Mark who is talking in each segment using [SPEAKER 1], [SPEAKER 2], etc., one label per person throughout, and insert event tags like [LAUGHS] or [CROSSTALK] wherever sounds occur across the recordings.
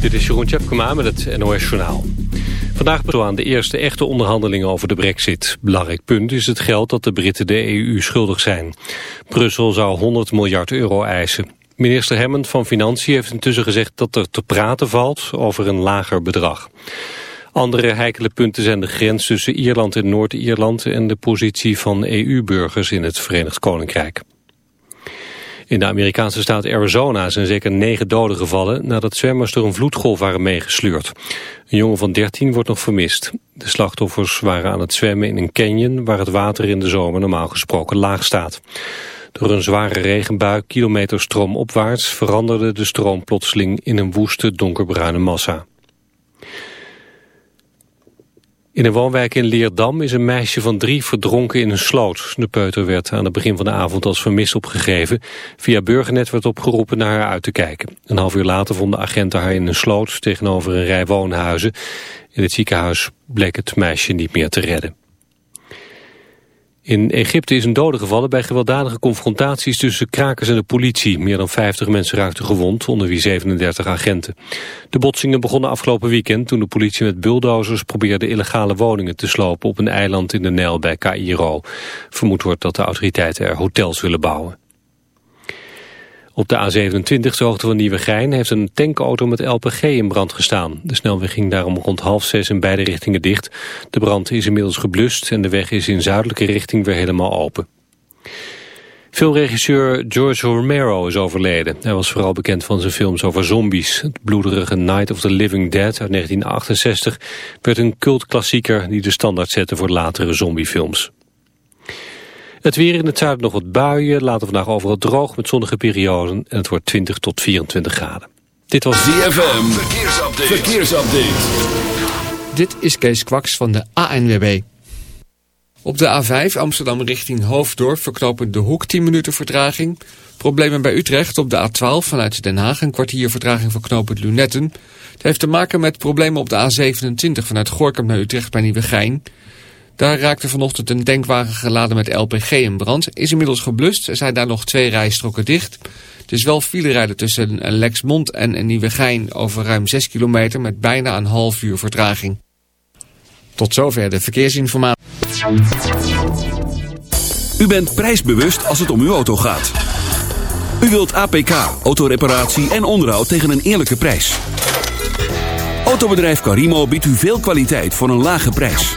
[SPEAKER 1] Dit is Jeroen Tjepkema met het NOS Journaal. Vandaag beginnen de eerste echte onderhandelingen over de brexit. Belangrijk punt is het geld dat de Britten de EU schuldig zijn. Brussel zou 100 miljard euro eisen. Minister Hammond van Financiën heeft intussen gezegd dat er te praten valt over een lager bedrag. Andere heikele punten zijn de grens tussen Ierland en Noord-Ierland... en de positie van EU-burgers in het Verenigd Koninkrijk. In de Amerikaanse staat Arizona zijn zeker negen doden gevallen nadat zwemmers door een vloedgolf waren meegesleurd. Een jongen van 13 wordt nog vermist. De slachtoffers waren aan het zwemmen in een canyon waar het water in de zomer normaal gesproken laag staat. Door een zware regenbui kilometer stroomopwaarts veranderde de stroom plotseling in een woeste donkerbruine massa. In een woonwijk in Leerdam is een meisje van drie verdronken in een sloot. De peuter werd aan het begin van de avond als vermist opgegeven. Via Burgernet werd opgeroepen naar haar uit te kijken. Een half uur later vonden agenten haar in een sloot tegenover een rij woonhuizen. In het ziekenhuis bleek het meisje niet meer te redden. In Egypte is een dode gevallen bij gewelddadige confrontaties tussen krakers en de politie. Meer dan 50 mensen raakten gewond, onder wie 37 agenten. De botsingen begonnen afgelopen weekend toen de politie met bulldozers probeerde illegale woningen te slopen op een eiland in de Nijl bij Cairo. Vermoed wordt dat de autoriteiten er hotels willen bouwen. Op de A27, de hoogte van Nieuwegein, heeft een tankauto met LPG in brand gestaan. De snelweg ging daarom rond half zes in beide richtingen dicht. De brand is inmiddels geblust en de weg is in zuidelijke richting weer helemaal open. Filmregisseur George Romero is overleden. Hij was vooral bekend van zijn films over zombies. Het bloederige Night of the Living Dead uit 1968 werd een cultklassieker die de standaard zette voor latere zombiefilms. Het weer in het zuiden nog wat buien. Later vandaag overal droog met zonnige perioden. En het wordt 20 tot 24 graden.
[SPEAKER 2] Dit was ZFM. Verkeersupdate. Verkeersupdate.
[SPEAKER 3] Dit is Kees Kwaks van de ANWB. Op de A5 Amsterdam richting Hoofddorp verknopen de hoek 10 minuten vertraging. Problemen bij Utrecht op de A12 vanuit Den Haag een kwartier vertraging voor knooppunt Lunetten. Het heeft te maken met problemen op de A27 vanuit Gorkum naar Utrecht bij Nieuwegein. Daar raakte vanochtend een denkwagen geladen met LPG in brand. Is inmiddels geblust. Er zijn daar nog twee rijstroken dicht. Het is wel file rijden tussen Lexmond en Nieuwegein over ruim 6 kilometer met bijna een half uur vertraging. Tot zover de verkeersinformatie.
[SPEAKER 4] U bent prijsbewust als het om uw auto gaat. U wilt APK, autoreparatie en onderhoud tegen een eerlijke prijs. Autobedrijf Carimo biedt u veel kwaliteit voor een lage prijs.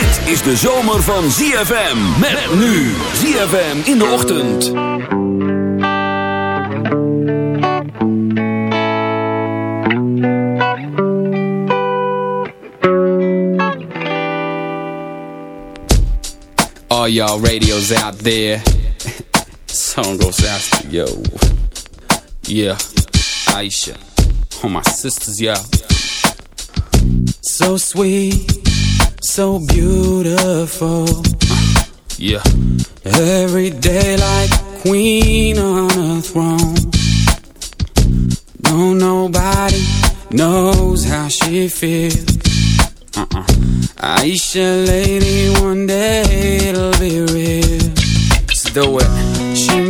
[SPEAKER 4] Dit is de zomer van ZFM. Met nu ZFM in de ochtend.
[SPEAKER 5] All y'all radios out there. [LAUGHS] Song goes out to yo. Yeah, Aisha. All my sisters, yeah. So sweet, so beautiful. Yeah. Every day like a queen on a throne. No, nobody knows how she feels. Uh-uh. Aisha, lady, one day it'll be real. Let's do it. She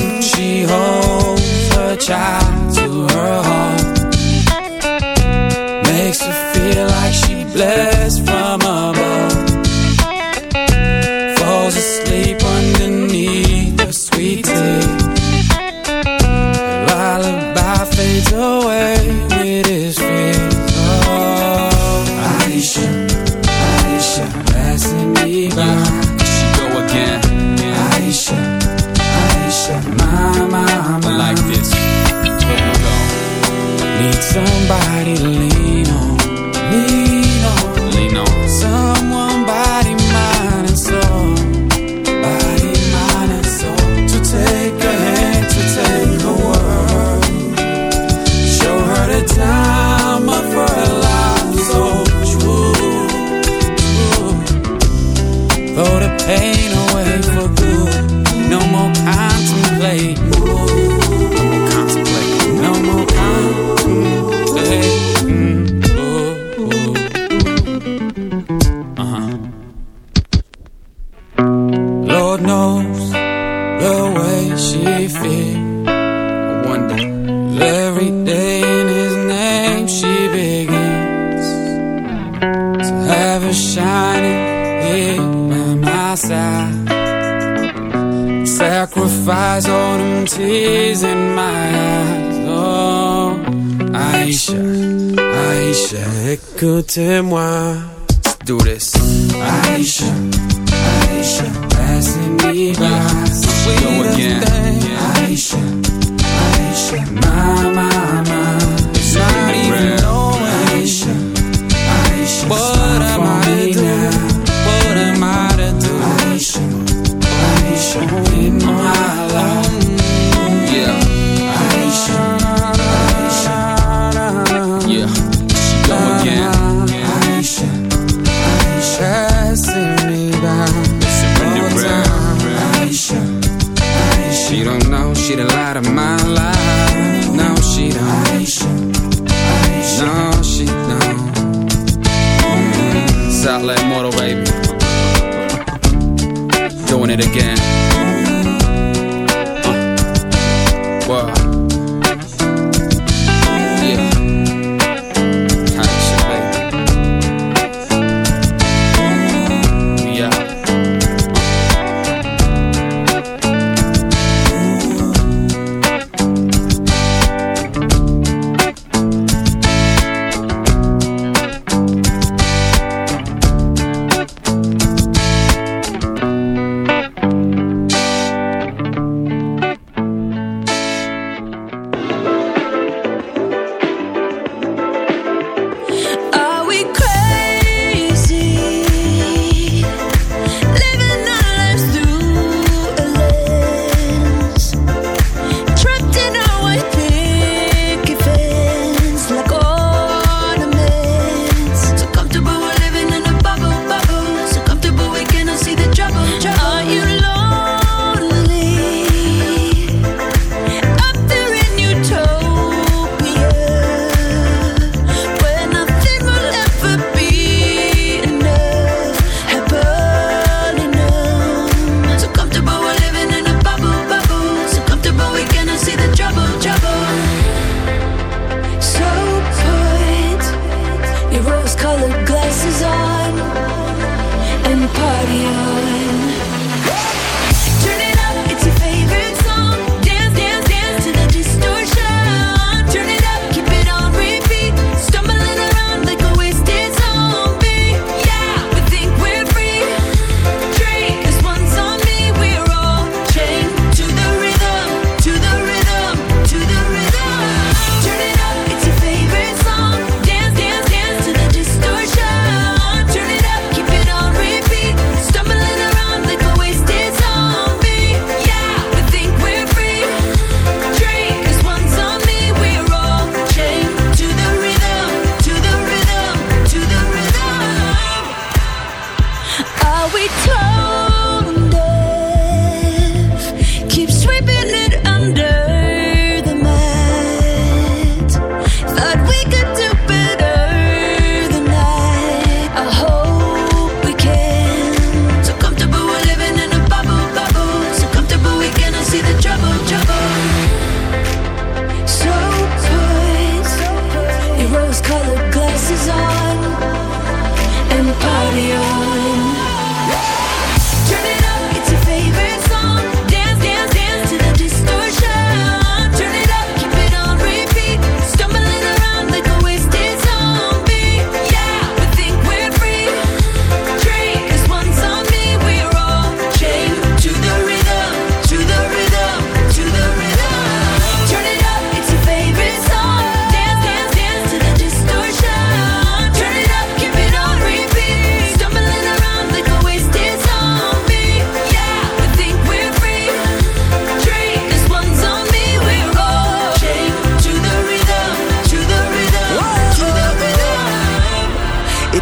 [SPEAKER 5] child to her heart. Makes her feel like she
[SPEAKER 6] bled.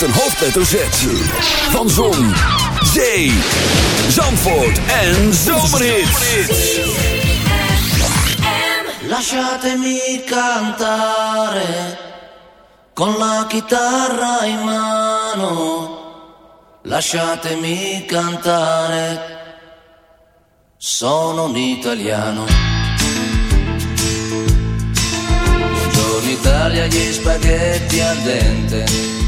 [SPEAKER 4] met een hoofdletter Z. Van Zon, Zee, Zandvoort en Zomerhits.
[SPEAKER 6] Lasciatemi cantare con la chitarra in mano. Lasciatemi cantare. Sono un italiano. Italia, gli spaghetti al dente.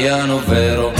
[SPEAKER 6] italiano vero.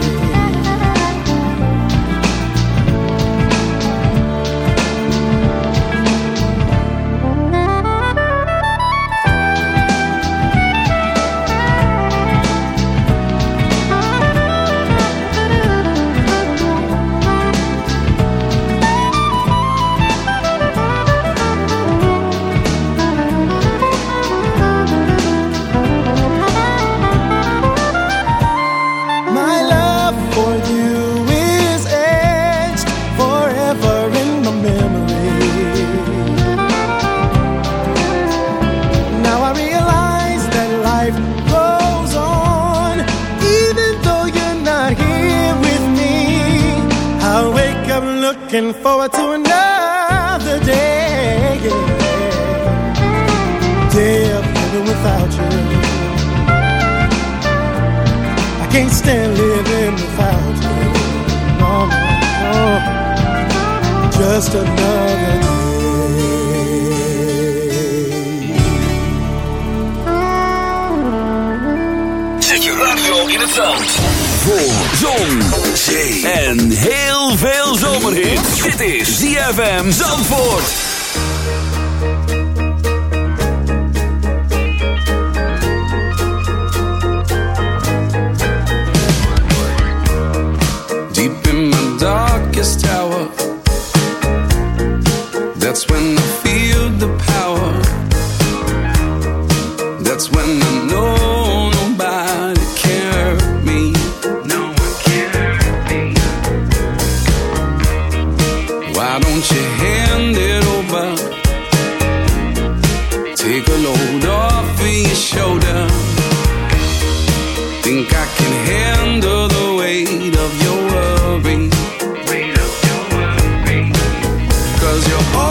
[SPEAKER 5] Worry. Cause you're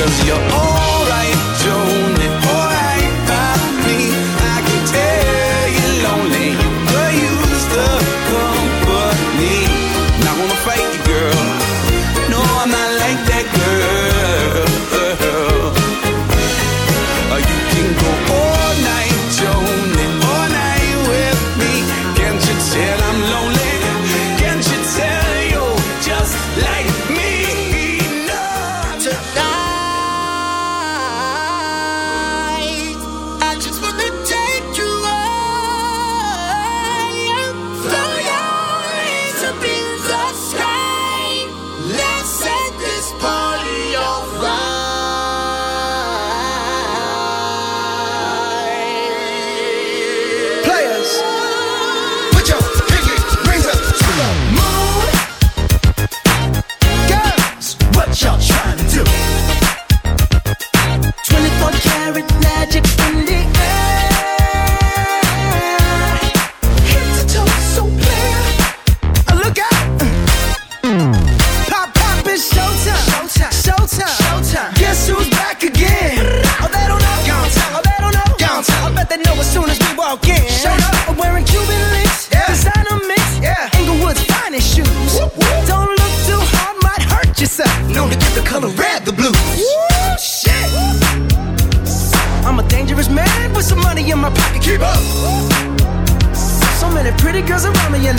[SPEAKER 5] Cause you're alright,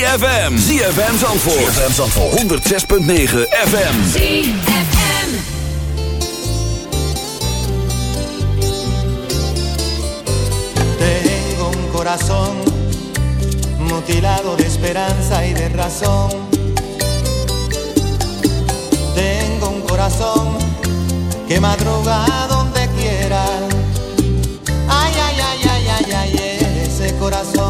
[SPEAKER 4] ZFM. ZFM Zandvoort. ZFM Zandvoort. 106.9 FM.
[SPEAKER 7] ZFM.
[SPEAKER 8] Tengo un corazón mutilado de esperanza y de razón. Tengo un corazón que madruga donde quiera. Ay, ay, ay, ay, ay, ay, ese corazón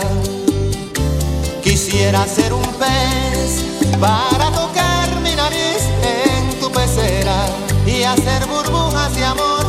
[SPEAKER 8] Quisiera ser un pez para tocar mi nariz en tu pecera y hacer burbujas de amor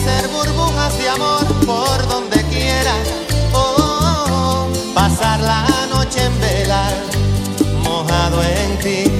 [SPEAKER 8] hacer burbujas de amor por donde quiera. Oh, pasar la noche en vela, mojado en ti.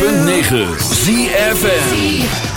[SPEAKER 9] 106.9
[SPEAKER 7] ZFN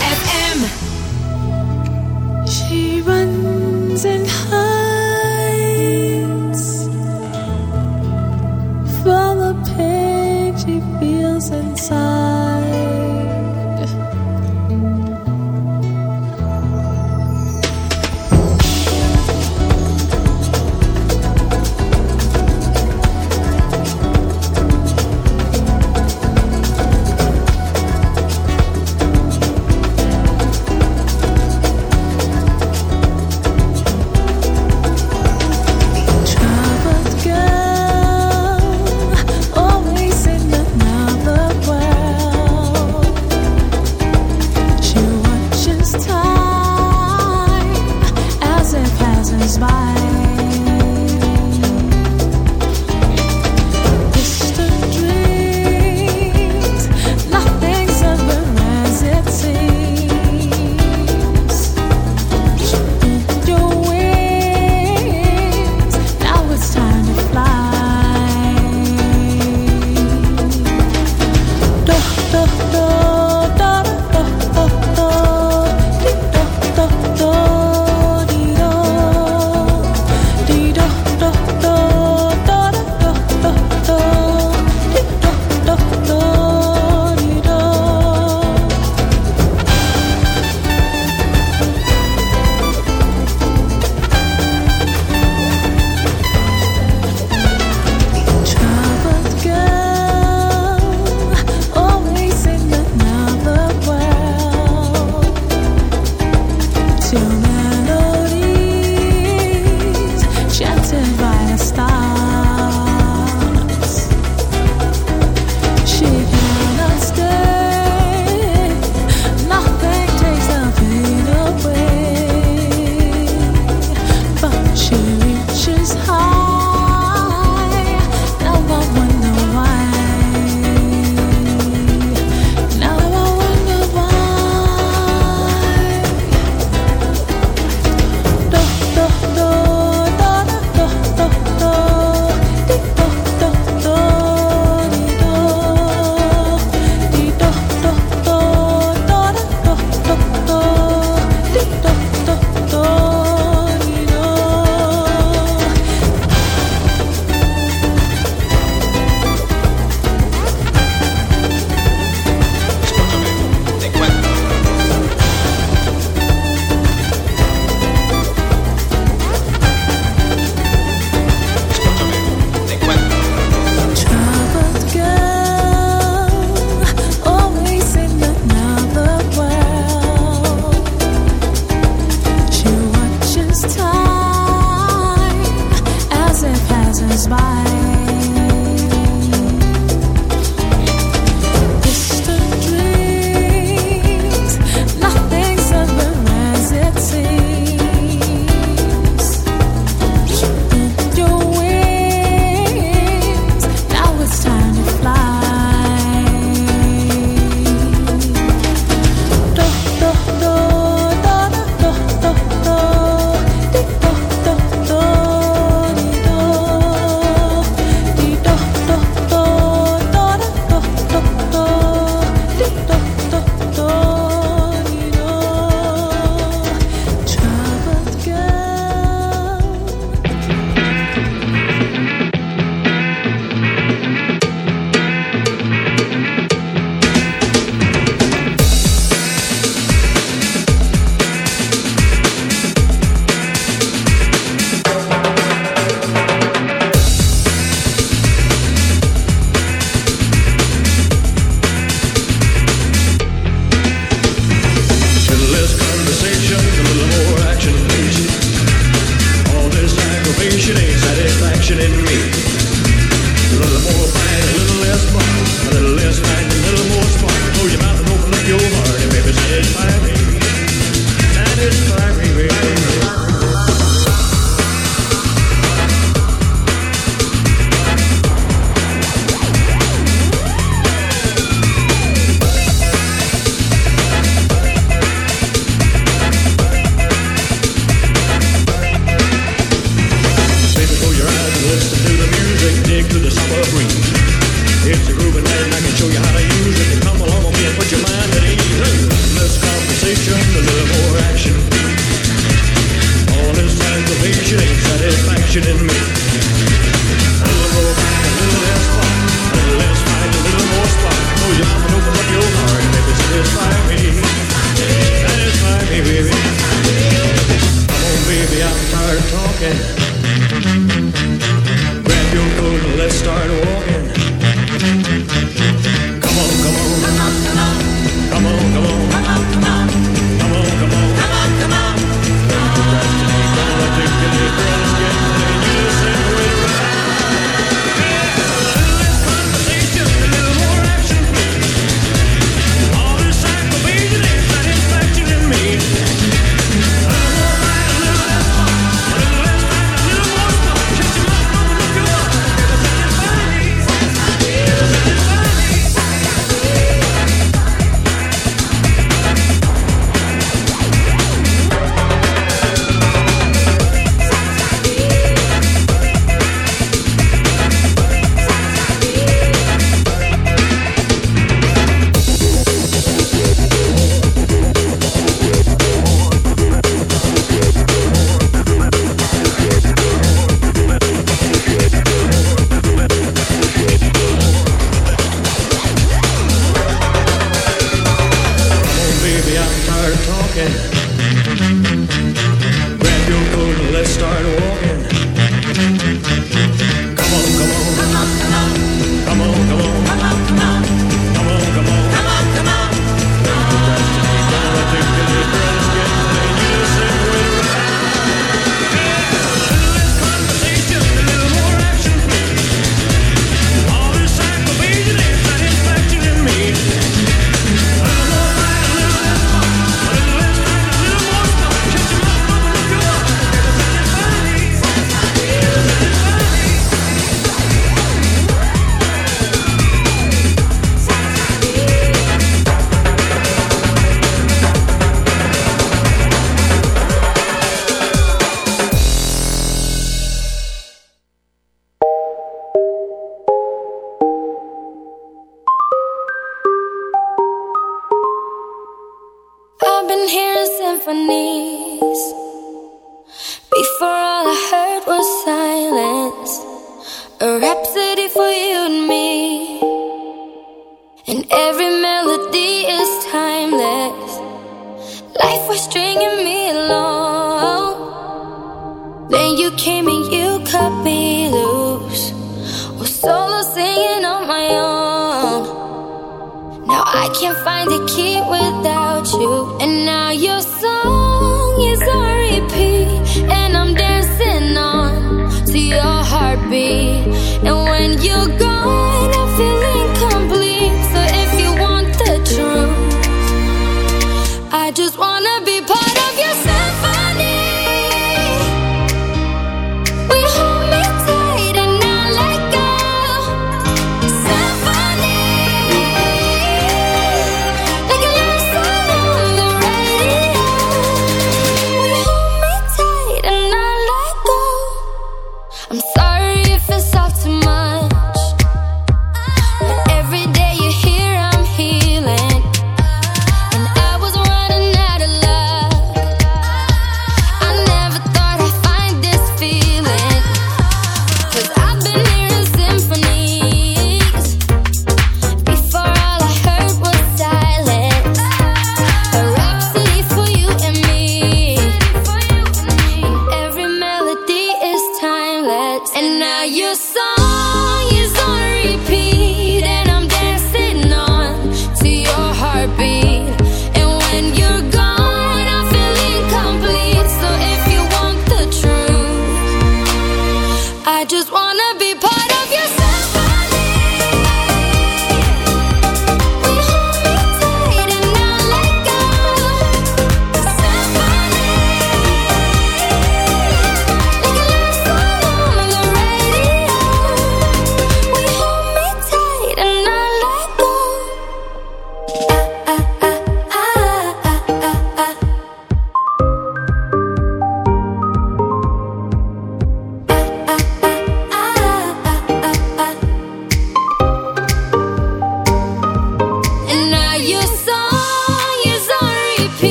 [SPEAKER 7] questioning me.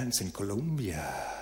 [SPEAKER 10] Dance in Colombia.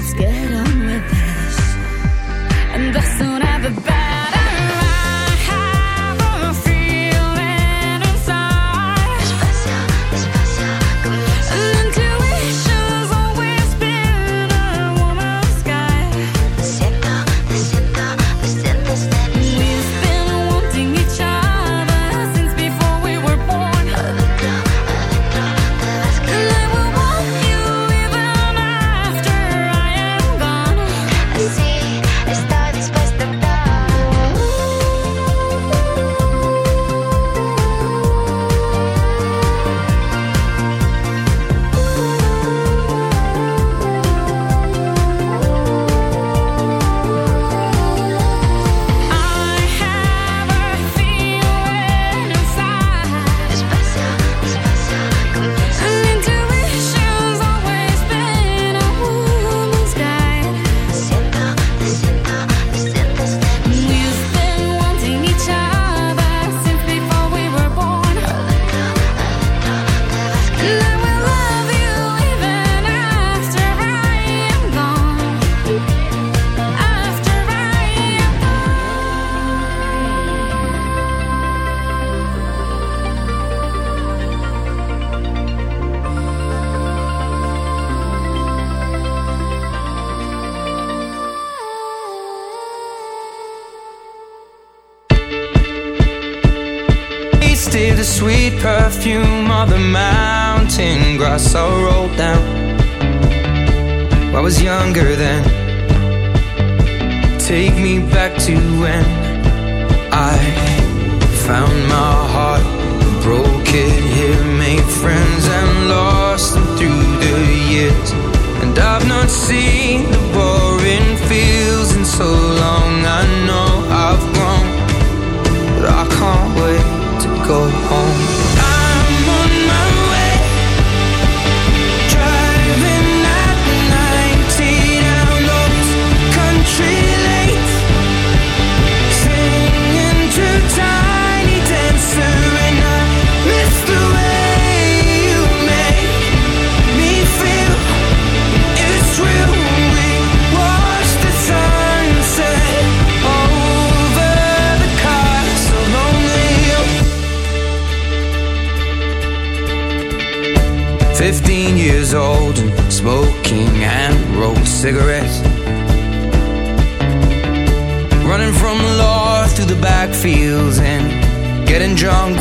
[SPEAKER 7] Let's get on with this, and that's not ever bad.
[SPEAKER 11] kid.